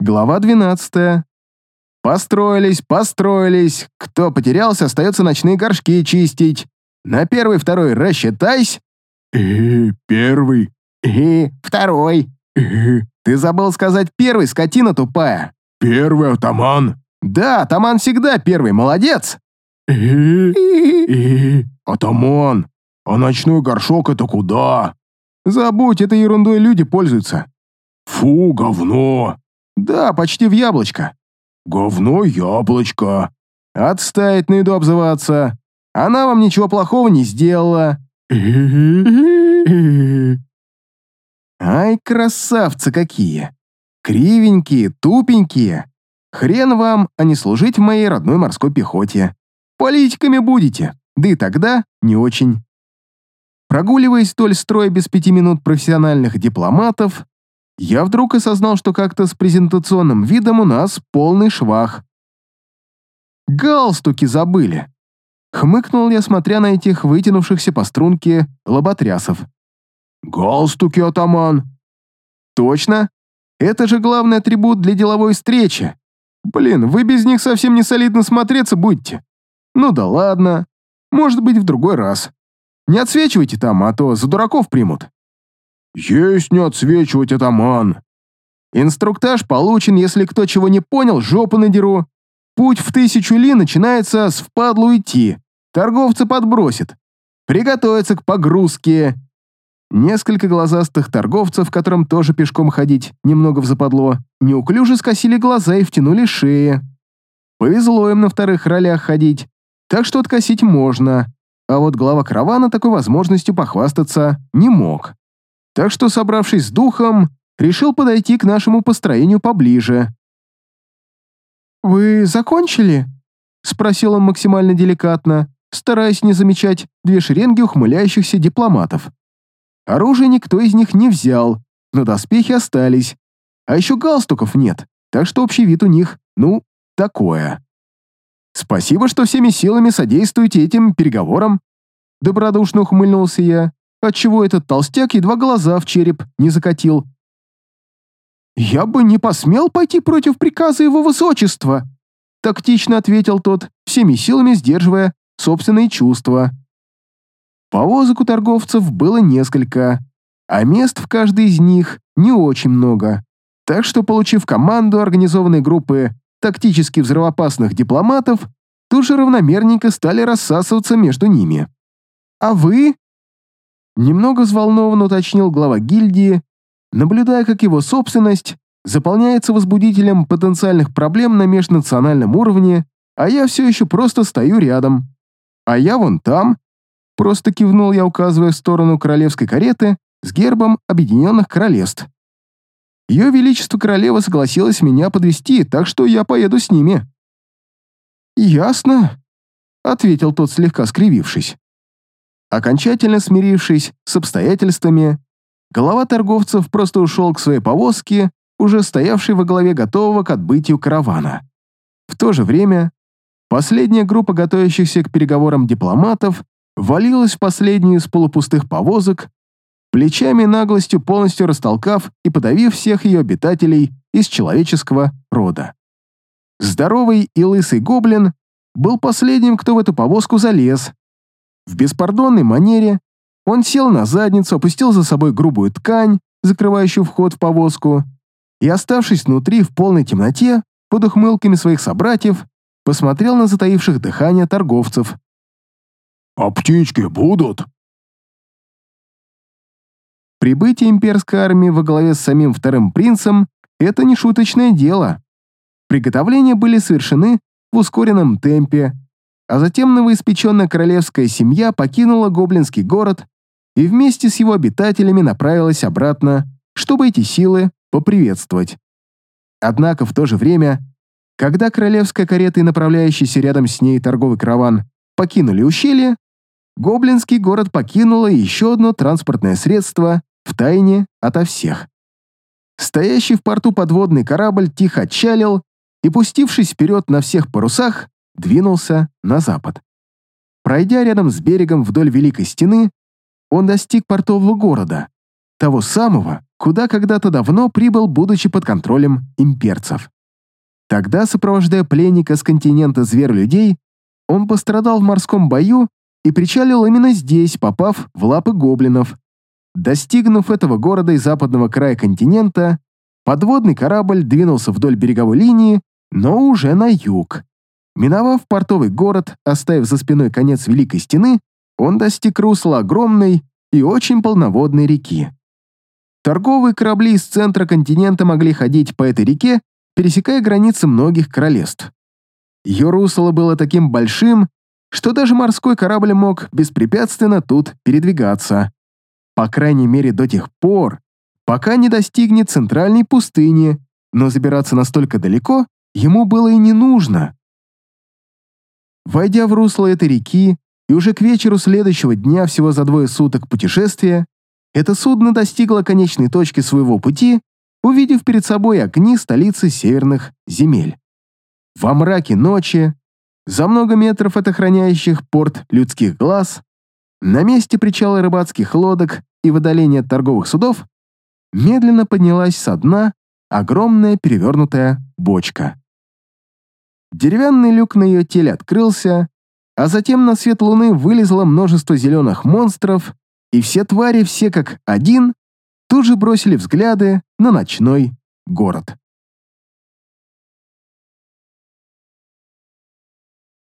Глава 12. Построились, построились. Кто потерялся, остается ночные горшки чистить. На первый, второй рассчитайся. Э, первый. И второй. Э, Ты забыл сказать первый, скотина тупая. первый атаман. Да, атаман всегда первый, молодец. Э, э, атаман. А ночной горшок это куда? Забудь, этой ерундой люди пользуются. Фу, говно. Да, почти в яблочко. Говно яблочко. Отставить на еду обзываться. Она вам ничего плохого не сделала. Ай, красавцы какие! Кривенькие, тупенькие. Хрен вам, а не служить в моей родной морской пехоте. Политиками будете, да и тогда не очень. Прогуливаясь вдоль строя без пяти минут профессиональных дипломатов, я вдруг осознал, что как-то с презентационным видом у нас полный швах. Галстуки забыли. Хмыкнул я, смотря на этих вытянувшихся по струнке лоботрясов. Галстуки, атаман. Точно? Это же главный атрибут для деловой встречи. Блин, вы без них совсем не солидно смотреться будете. Ну да ладно. Может быть, в другой раз. Не отсвечивайте там, а то за дураков примут. Есть не отсвечивать, атаман. Инструктаж получен, если кто чего не понял, жопу надеру. Путь в тысячу ли начинается с впадлу идти. Торговца подбросит. Приготовиться к погрузке. Несколько глазастых торговцев, которым тоже пешком ходить немного в западло, неуклюже скосили глаза и втянули шеи. Повезло им на вторых ролях ходить, так что откосить можно, а вот глава каравана такой возможностью похвастаться не мог. Так что, собравшись с духом, решил подойти к нашему построению поближе. «Вы закончили?» — спросил он максимально деликатно, стараясь не замечать две шеренги ухмыляющихся дипломатов. Оружие никто из них не взял, но доспехи остались. А еще галстуков нет, так что общий вид у них, ну, такое. Спасибо, что всеми силами содействуете этим переговорам. Добродушно ухмыльнулся я, отчего этот толстяк едва глаза в череп не закатил. «Я бы не посмел пойти против приказа его высочества», тактично ответил тот, всеми силами сдерживая собственные чувства. Повозок у торговцев было несколько, а мест в каждой из них не очень много. Так что, получив команду организованной группы тактически взрывоопасных дипломатов, тут же равномерненько стали рассасываться между ними. «А вы?» Немного взволнованно уточнил глава гильдии, наблюдая, как его собственность заполняется возбудителем потенциальных проблем на межнациональном уровне, а я все еще просто стою рядом. А я вон там, просто кивнул я, указывая в сторону королевской кареты с гербом Объединенных Королевств. Ее Величество Королева согласилась меня подвести, так что я поеду с ними. «Ясно», — ответил тот, слегка скривившись. Окончательно смирившись с обстоятельствами, голова торговцев просто ушел к своей повозке, уже стоявшей во главе готового к отбытию каравана. В то же время последняя группа готовящихся к переговорам дипломатов валилась в последнюю из полупустых повозок, плечами наглостью полностью растолкав и подавив всех ее обитателей из человеческого рода. Здоровый и лысый гоблин был последним, кто в эту повозку залез. В беспардонной манере он сел на задницу, опустил за собой грубую ткань, закрывающую вход в повозку, и, оставшись внутри в полной темноте, под ухмылками своих собратьев, посмотрел на затаивших дыхание торговцев. А птички будут? Прибытие имперской армии во главе с самим вторым принцем — это не шуточное дело. Приготовления были совершены в ускоренном темпе, а затем новоиспеченная королевская семья покинула гоблинский город и вместе с его обитателями направилась обратно, чтобы эти силы поприветствовать. Однако в то же время, когда королевская карета и направляющийся рядом с ней торговый караван покинули ущелье, гоблинский город покинуло еще одно транспортное средство в тайне ото всех. Стоящий в порту подводный корабль тихо отчалил и, пустившись вперед на всех парусах, двинулся на запад. Пройдя рядом с берегом вдоль Великой Стены, он достиг портового города, того самого, куда когда-то давно прибыл, будучи под контролем имперцев. Тогда, сопровождая пленника с континента зверь-людей, он пострадал в морском бою и причалил именно здесь, попав в лапы гоблинов. Достигнув этого города и западного края континента, подводный корабль двинулся вдоль береговой линии, но уже на юг. Миновав портовый город, оставив за спиной конец Великой Стены, он достиг русла огромной и очень полноводной реки. Торговые корабли из центра континента могли ходить по этой реке, пересекая границы многих королевств. Ее русло было таким большим, что даже морской корабль мог беспрепятственно тут передвигаться. По крайней мере, до тех пор, пока не достигнет центральной пустыни, но забираться настолько далеко ему было и не нужно. Войдя в русло этой реки, и уже к вечеру следующего дня, всего за двое суток путешествия, это судно достигло конечной точки своего пути, увидев перед собой огни столицы северных земель. Во мраке ночи, за много метров от охраняющих порт людских глаз, на месте причала рыбацких лодок и в отдалении от торговых судов, медленно поднялась со дна огромная перевернутая бочка. Деревянный люк на ее теле открылся, а затем на свет луны вылезло множество зеленых монстров, и все твари, все как один, тут же бросили взгляды на ночной город.